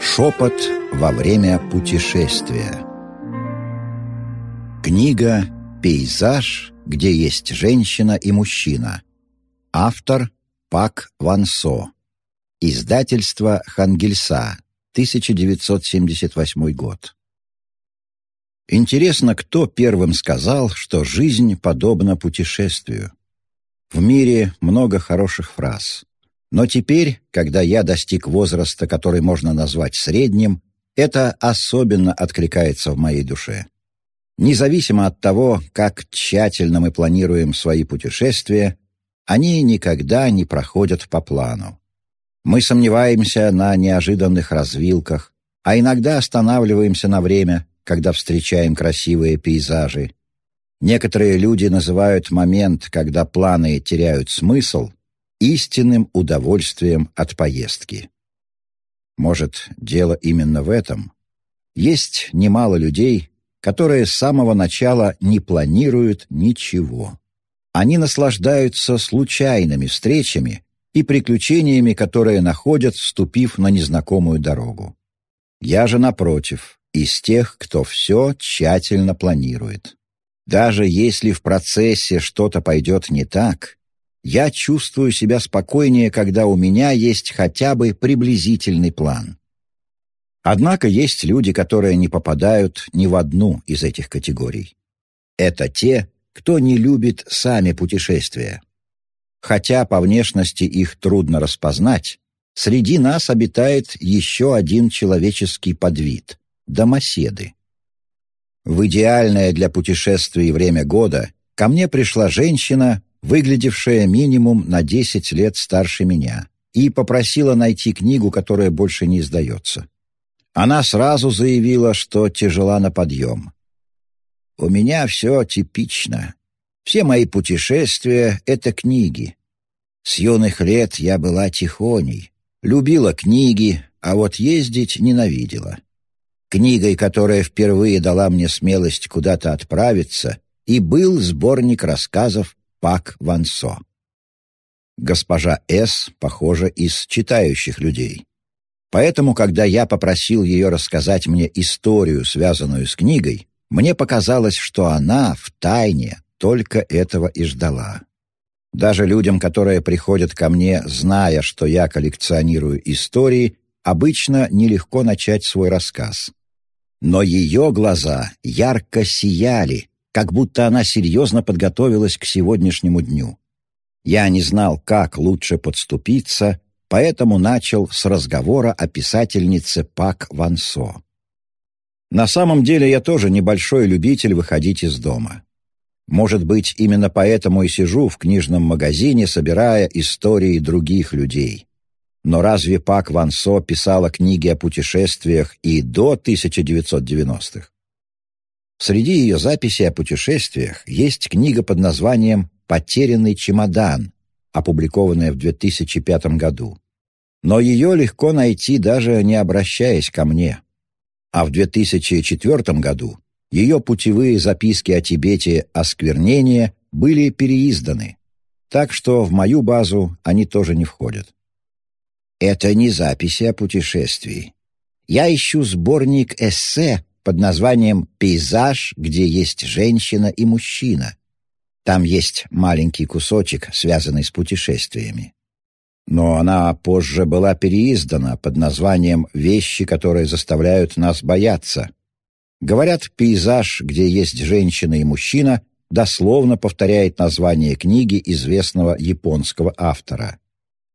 Шепот во время путешествия Книга «Пейзаж, где есть женщина и мужчина». Автор Пак Вансо. Издательство Хангельса. 1978 год. Интересно, кто первым сказал, что жизнь подобна путешествию. В мире много хороших фраз. Но теперь, когда я достиг возраста, который можно назвать средним, это особенно откликается в моей душе. Независимо от того, как тщательно мы планируем свои путешествия, они никогда не проходят по плану. Мы сомневаемся на неожиданных развилках, а иногда останавливаемся на время, когда встречаем красивые пейзажи. Некоторые люди называют момент, когда планы теряют смысл, истинным удовольствием от поездки. Может, дело именно в этом? Есть немало людей, которые с самого начала не планируют ничего. Они наслаждаются случайными встречами и приключениями, которые находят, вступив на незнакомую дорогу. Я же, напротив, из тех, кто все тщательно планирует. Даже если в процессе что-то пойдет не так, я чувствую себя спокойнее, когда у меня есть хотя бы приблизительный план. Однако есть люди, которые не попадают ни в одну из этих категорий. Это те, кто не любит сами путешествия. Хотя по внешности их трудно распознать, среди нас обитает еще один человеческий подвид — домоседы. В идеальное для путешествий время года ко мне пришла женщина, выглядевшая минимум на 10 лет старше меня, и попросила найти книгу, которая больше не издается. Она сразу заявила, что тяжела на подъем. «У меня все типично. Все мои путешествия — это книги. С юных лет я была тихоней, любила книги, а вот ездить ненавидела. Книгой, которая впервые дала мне смелость куда-то отправиться, и был сборник рассказов Пак Вансо. Госпожа С, похоже, из читающих людей. Поэтому, когда я попросил ее рассказать мне историю, связанную с книгой, мне показалось, что она в тайне только этого и ждала. Даже людям, которые приходят ко мне, зная, что я коллекционирую истории, обычно нелегко начать свой рассказ. Но ее глаза ярко сияли, как будто она серьезно подготовилась к сегодняшнему дню. Я не знал, как лучше подступиться, поэтому начал с разговора о писательнице Пак Вансо. На самом деле я тоже небольшой любитель выходить из дома. Может быть, именно поэтому и сижу в книжном магазине, собирая истории других людей. Но разве Пак Вансо писала книги о путешествиях и до 1990-х? Среди ее записей о путешествиях есть книга под названием «Потерянный чемодан», опубликованная в 2005 году. Но ее легко найти, даже не обращаясь ко мне. А в 2004 году ее путевые записки о Тибете «Осквернение» были переизданы, так что в мою базу они тоже не входят. Это не записи о путешествии. Я ищу сборник эссе под названием «Пейзаж, где есть женщина и мужчина». Там есть маленький кусочек, связанный с путешествиями. Но она позже была переиздана под названием «Вещи, которые заставляют нас бояться». Говорят, пейзаж, где есть женщина и мужчина, дословно повторяет название книги известного японского автора.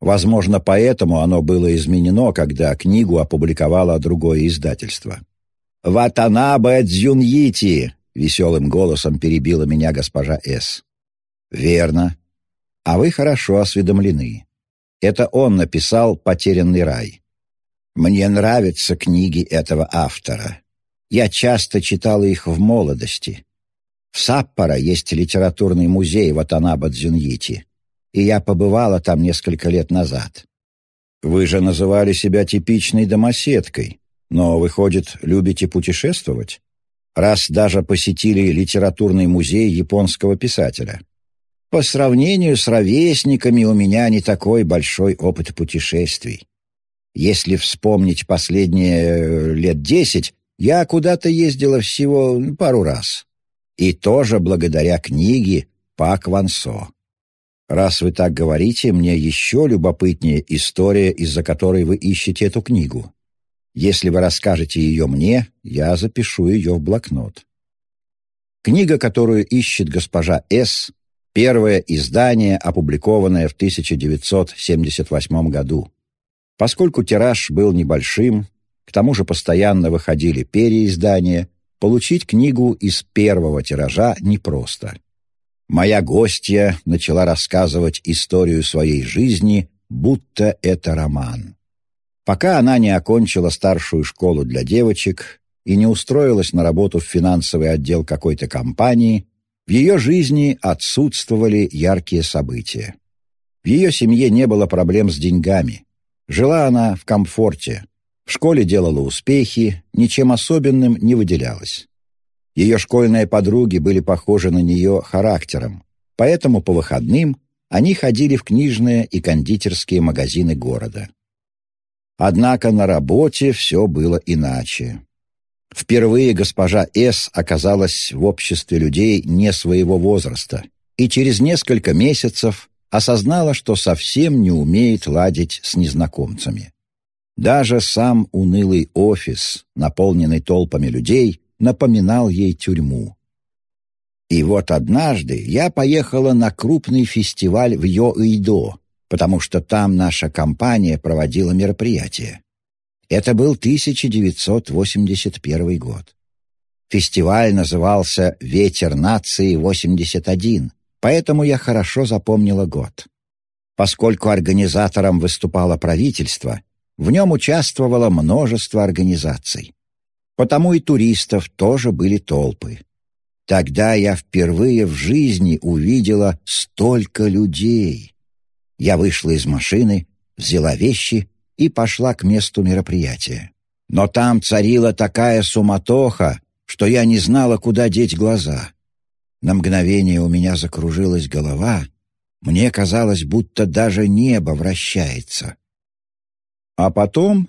Возможно, поэтому оно было изменено, когда книгу опубликовало другое издательство. «Ватанабе Дзюньити!» — веселым голосом перебила меня госпожа С. «Верно. А вы хорошо осведомлены. Это он написал «Потерянный рай». Мне нравятся книги этого автора. Я часто читал их в молодости. В Саппоро есть литературный музей Ватанаба Дзюньити, и я побывала там несколько лет назад. Вы же называли себя типичной домоседкой. Но, выходит, любите путешествовать? Раз даже посетили литературный музей японского писателя. По сравнению с ровесниками у меня не такой большой опыт путешествий. Если вспомнить последние э, лет десять, я куда-то ездила всего пару раз. И тоже благодаря книге Пак Вансо. Раз вы так говорите, мне еще любопытнее история, из-за которой вы ищете эту книгу. Если вы расскажете ее мне, я запишу ее в блокнот. Книга, которую ищет госпожа С., первое издание, опубликованное в 1978 году. Поскольку тираж был небольшим, к тому же постоянно выходили переиздания, получить книгу из первого тиража непросто. Моя гостья начала рассказывать историю своей жизни, будто это роман. Пока она не окончила старшую школу для девочек и не устроилась на работу в финансовый отдел какой-то компании, в ее жизни отсутствовали яркие события. В ее семье не было проблем с деньгами. Жила она в комфорте. В школе делала успехи, ничем особенным не выделялась. Ее школьные подруги были похожи на нее характером, поэтому по выходным они ходили в книжные и кондитерские магазины города. Однако на работе все было иначе. Впервые госпожа С. оказалась в обществе людей не своего возраста и через несколько месяцев осознала, что совсем не умеет ладить с незнакомцами. Даже сам унылый офис, наполненный толпами людей, напоминал ей тюрьму. И вот однажды я поехала на крупный фестиваль в Йо-Идо, потому что там наша компания проводила мероприятие. Это был 1981 год. Фестиваль назывался «Ветер нации 81», поэтому я хорошо запомнила год. Поскольку организатором выступало правительство, в нем участвовало множество организаций. Потому и туристов тоже были толпы. Тогда я впервые в жизни увидела столько людей. Я вышла из машины, взяла вещи и пошла к месту мероприятия. Но там царила такая суматоха, что я не знала, куда деть глаза. На мгновение у меня закружилась голова, мне казалось, будто даже небо вращается. А потом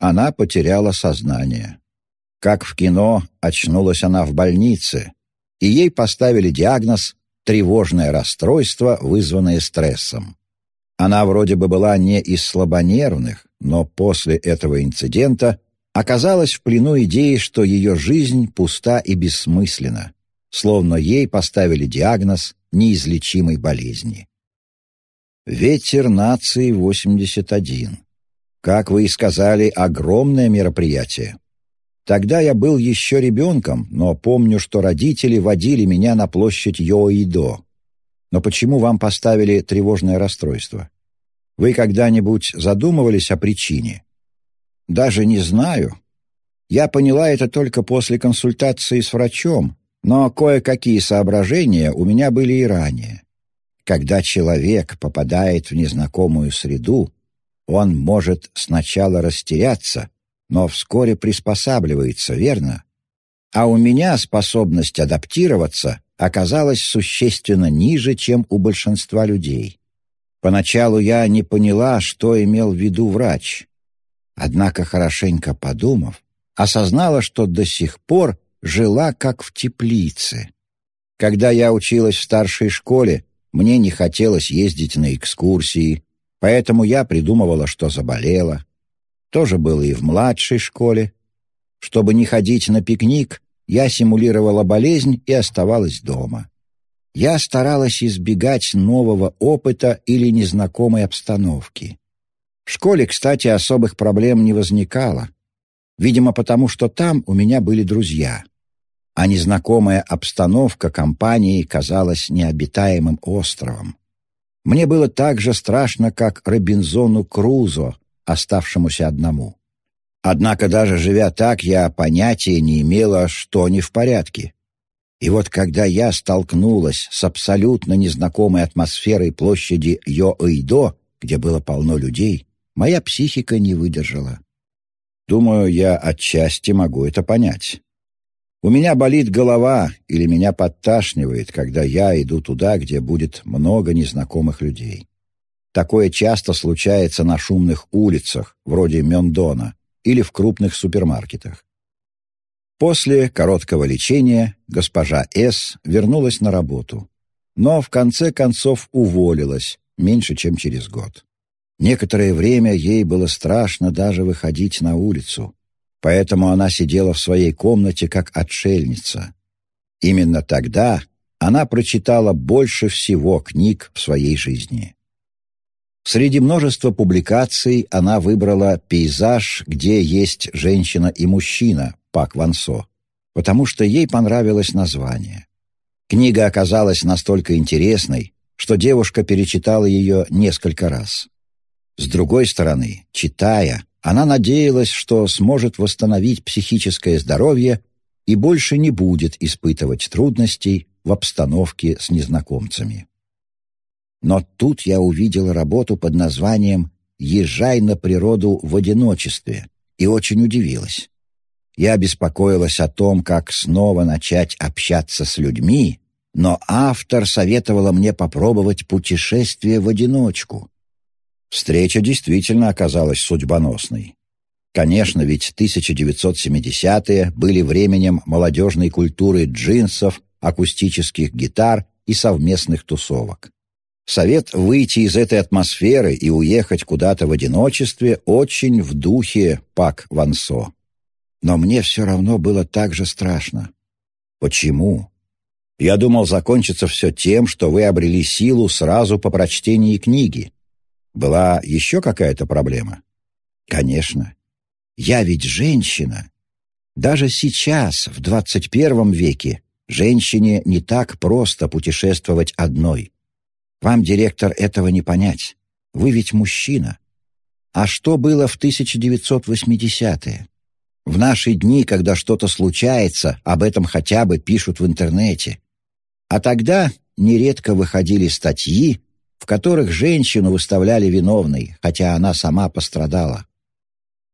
она потеряла сознание. Как в кино, очнулась она в больнице, и ей поставили диагноз «тревожное расстройство, вызванное стрессом». Она вроде бы была не из слабонервных, но после этого инцидента оказалась в плену идеи, что ее жизнь пуста и бессмысленна, словно ей поставили диагноз неизлечимой болезни. Ветер нации 81. Как вы и сказали, огромное мероприятие. Тогда я был еще ребенком, но помню, что родители водили меня на площадь Йоидо. Но почему вам поставили тревожное расстройство? Вы когда-нибудь задумывались о причине? Даже не знаю. Я поняла это только после консультации с врачом, но кое-какие соображения у меня были и ранее. Когда человек попадает в незнакомую среду, он может сначала растеряться, но вскоре приспосабливается, верно? А у меня способность адаптироваться оказалась существенно ниже, чем у большинства людей. Поначалу я не поняла, что имел в виду врач. Однако, хорошенько подумав, осознала, что до сих пор жила как в теплице. Когда я училась в старшей школе, мне не хотелось ездить на экскурсии, поэтому я придумывала, что заболела. То же было и в младшей школе. Чтобы не ходить на пикник, я симулировала болезнь и оставалась дома. Я старалась избегать нового опыта или незнакомой обстановки. В школе, кстати, особых проблем не возникало. Видимо, потому что там у меня были друзья. А незнакомая обстановка компании казалась необитаемым островом. Мне было так же страшно, как Робинзону Крузо, оставшемуся одному. Однако даже живя так, я понятия не имела, что не в порядке. И вот когда я столкнулась с абсолютно незнакомой атмосферой площади Йо-Эйдо, где было полно людей, моя психика не выдержала. Думаю, я отчасти могу это понять. У меня болит голова или меня подташнивает, когда я иду туда, где будет много незнакомых людей. Такое часто случается на шумных улицах, вроде Мендона, или в крупных супермаркетах. После короткого лечения госпожа С. вернулась на работу, но в конце концов уволилась меньше, чем через год. Некоторое время ей было страшно даже выходить на улицу, поэтому она сидела в своей комнате как отшельница. Именно тогда она прочитала больше всего книг в своей жизни. Среди множества публикаций она выбрала «Пейзаж, где есть женщина и мужчина» Пак Вансо, потому что ей понравилось название. Книга оказалась настолько интересной, что девушка перечитала ее несколько раз. С другой стороны, читая, она надеялась, что сможет восстановить психическое здоровье и больше не будет испытывать трудностей в обстановке с незнакомцами. Но тут я увидел работу под названием «Езжай на природу в одиночестве» и очень удивилась. Я беспокоилась о том, как снова начать общаться с людьми, но автор советовала мне попробовать путешествие в одиночку. Встреча действительно оказалась судьбоносной. Конечно, ведь 1970-е были временем молодежной культуры джинсов, акустических гитар и совместных тусовок. Совет выйти из этой атмосферы и уехать куда-то в одиночестве очень в духе Пак Вансо. Но мне все равно было так же страшно. Почему? Я думал, закончится все тем, что вы обрели силу сразу по прочтении книги. Была еще какая-то проблема? Конечно. Я ведь женщина. Даже сейчас, в двадцать первом веке, женщине не так просто путешествовать одной. Вам, директор, этого не понять. Вы ведь мужчина. А что было в 1980-е? В наши дни, когда что-то случается, об этом хотя бы пишут в интернете. А тогда нередко выходили статьи, в которых женщину выставляли виновной, хотя она сама пострадала.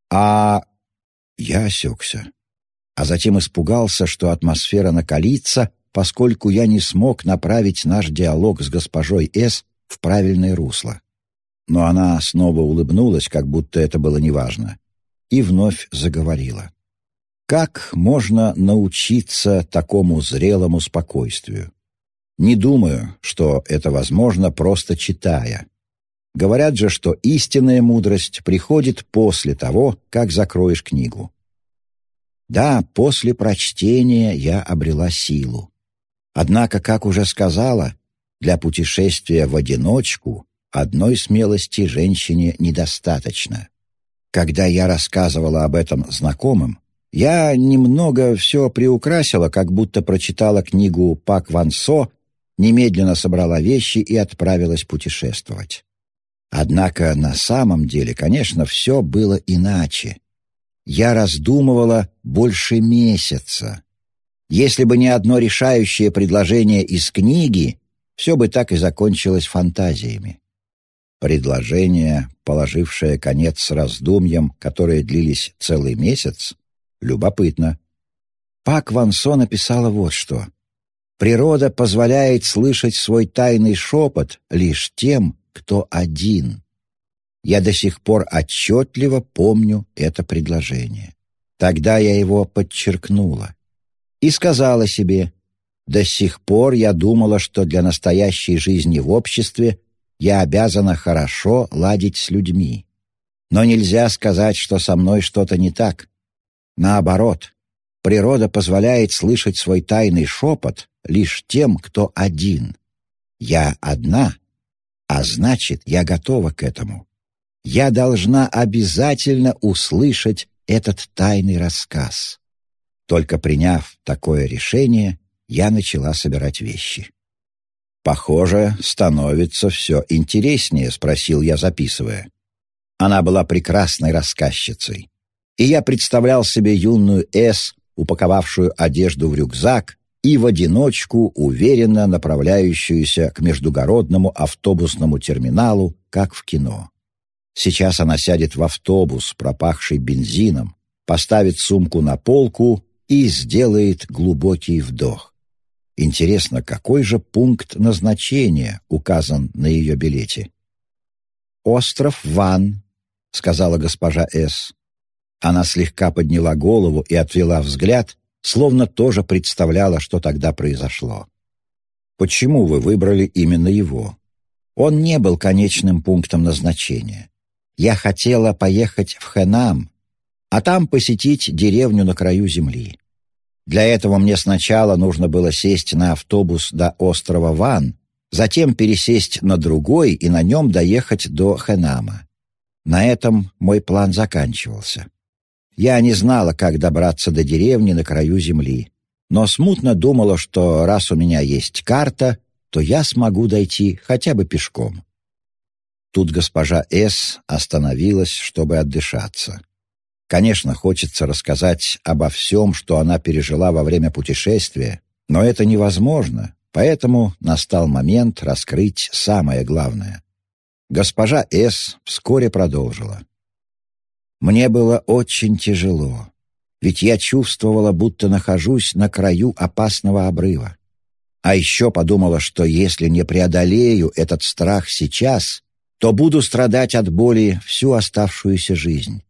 А я осекся. А затем испугался, что атмосфера накалится, поскольку я не смог направить наш диалог с госпожой С. в правильное русло. Но она снова улыбнулась, как будто это было неважно и вновь заговорила. Как можно научиться такому зрелому спокойствию? Не думаю, что это возможно просто читая. Говорят же, что истинная мудрость приходит после того, как закроешь книгу. Да, после прочтения я обрела силу. Однако, как уже сказала, для путешествия в одиночку одной смелости женщине недостаточно. Когда я рассказывала об этом знакомым, я немного все приукрасила, как будто прочитала книгу Пак Ван Со, немедленно собрала вещи и отправилась путешествовать. Однако на самом деле, конечно, все было иначе. Я раздумывала больше месяца. Если бы не одно решающее предложение из книги, все бы так и закончилось фантазиями. Предложение, положившее конец раздумьям, которые длились целый месяц, любопытно. Пак Ван Со написала вот что. «Природа позволяет слышать свой тайный шепот лишь тем, кто один». Я до сих пор отчетливо помню это предложение. Тогда я его подчеркнула. И сказала себе, до сих пор я думала, что для настоящей жизни в обществе я обязана хорошо ладить с людьми. Но нельзя сказать, что со мной что-то не так. Наоборот, природа позволяет слышать свой тайный шепот лишь тем, кто один. Я одна, а значит, я готова к этому. Я должна обязательно услышать этот тайный рассказ. Только приняв такое решение, я начала собирать вещи. «Похоже, становится все интереснее», — спросил я, записывая. Она была прекрасной рассказчицей. И я представлял себе юную С, упаковавшую одежду в рюкзак и в одиночку уверенно направляющуюся к междугородному автобусному терминалу, как в кино. Сейчас она сядет в автобус, пропахший бензином, поставит сумку на полку и сделает глубокий вдох. Интересно, какой же пункт назначения указан на ее билете? остров Ван», — сказала госпожа С. Она слегка подняла голову и отвела взгляд, словно тоже представляла, что тогда произошло. «Почему вы выбрали именно его?» «Он не был конечным пунктом назначения. Я хотела поехать в Хэнам, а там посетить деревню на краю земли. Для этого мне сначала нужно было сесть на автобус до острова Ван, затем пересесть на другой и на нем доехать до Хэнама. На этом мой план заканчивался. Я не знала, как добраться до деревни на краю земли, но смутно думала, что раз у меня есть карта, то я смогу дойти хотя бы пешком. Тут госпожа С. остановилась, чтобы отдышаться. Конечно, хочется рассказать обо всем, что она пережила во время путешествия, но это невозможно, поэтому настал момент раскрыть самое главное. Госпожа С. вскоре продолжила. «Мне было очень тяжело, ведь я чувствовала, будто нахожусь на краю опасного обрыва. А еще подумала, что если не преодолею этот страх сейчас, то буду страдать от боли всю оставшуюся жизнь.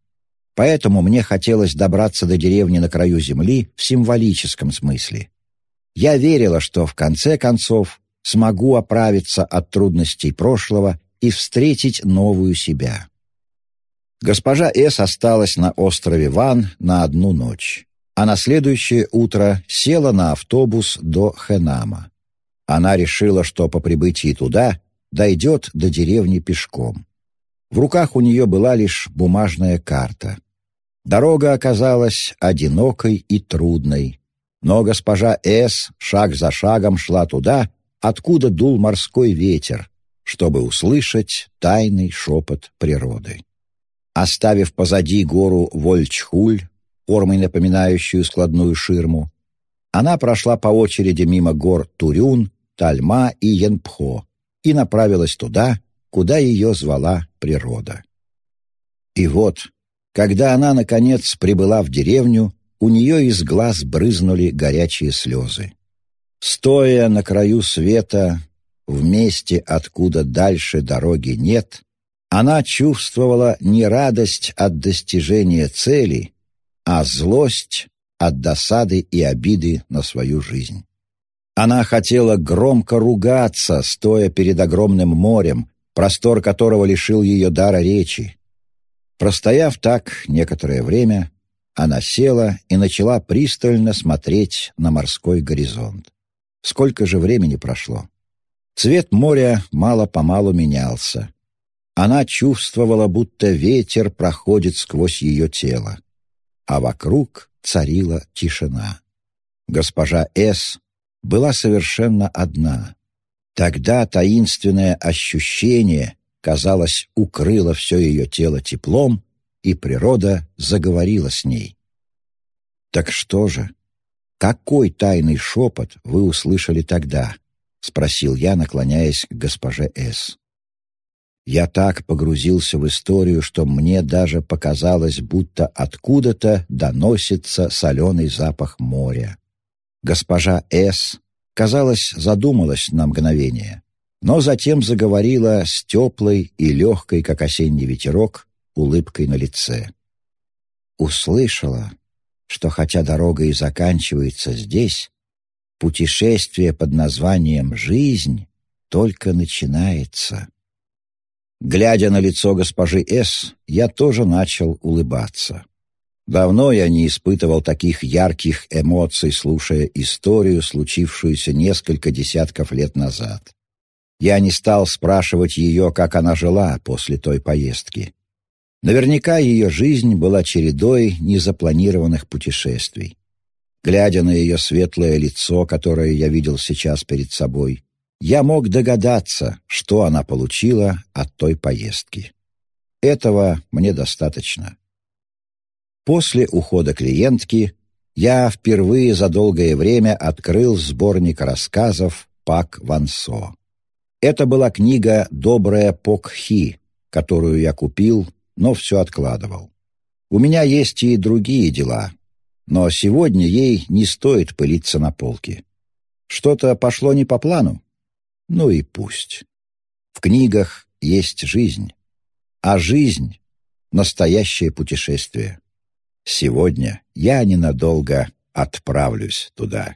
Поэтому мне хотелось добраться до деревни на краю земли в символическом смысле. Я верила, что в конце концов смогу оправиться от трудностей прошлого и встретить новую себя. Госпожа С. осталась на острове Ван на одну ночь, а на следующее утро села на автобус до Хенама. Она решила, что по прибытии туда дойдет до деревни пешком. В руках у нее была лишь бумажная карта. Дорога оказалась одинокой и трудной, но госпожа С. шаг за шагом шла туда, откуда дул морской ветер, чтобы услышать тайный шепот природы. Оставив позади гору Вольчхуль, формой напоминающую складную ширму, она прошла по очереди мимо гор Турюн, Тальма и Янпхо, и направилась туда, куда ее звала природа. И вот, когда она, наконец, прибыла в деревню, у нее из глаз брызнули горячие слезы. Стоя на краю света, в месте, откуда дальше дороги нет, она чувствовала не радость от достижения цели, а злость от досады и обиды на свою жизнь. Она хотела громко ругаться, стоя перед огромным морем, простор которого лишил ее дара речи. Простояв так некоторое время, она села и начала пристально смотреть на морской горизонт. Сколько же времени прошло? Цвет моря мало-помалу менялся. Она чувствовала, будто ветер проходит сквозь ее тело. А вокруг царила тишина. Госпожа С была совершенно одна. Тогда таинственное ощущение, казалось, укрыло все ее тело теплом, и природа заговорила с ней. «Так что же? Какой тайный шепот вы услышали тогда?» — спросил я, наклоняясь к госпоже С. Я так погрузился в историю, что мне даже показалось, будто откуда-то доносится соленый запах моря. Госпожа С. казалось, задумалась на мгновение, но затем заговорила с теплой и легкой, как осенний ветерок, улыбкой на лице. Услышала, что хотя дорога и заканчивается здесь, путешествие под названием «Жизнь» только начинается. Глядя на лицо госпожи С., я тоже начал улыбаться. Давно я не испытывал таких ярких эмоций, слушая историю, случившуюся несколько десятков лет назад. Я не стал спрашивать ее, как она жила после той поездки. Наверняка ее жизнь была чередой незапланированных путешествий. Глядя на ее светлое лицо, которое я видел сейчас перед собой, я мог догадаться, что она получила от той поездки. Этого мне достаточно. После ухода клиентки я впервые за долгое время открыл сборник рассказов Пак Вансо. Это была книга «Добрая Покхи», которую я купил, но все откладывал. У меня есть и другие дела, но сегодня ей не стоит пылиться на полке. Что-то пошло не по плану? Ну и пусть. В книгах есть жизнь, а жизнь — настоящее путешествие. Сегодня я ненадолго отправлюсь туда.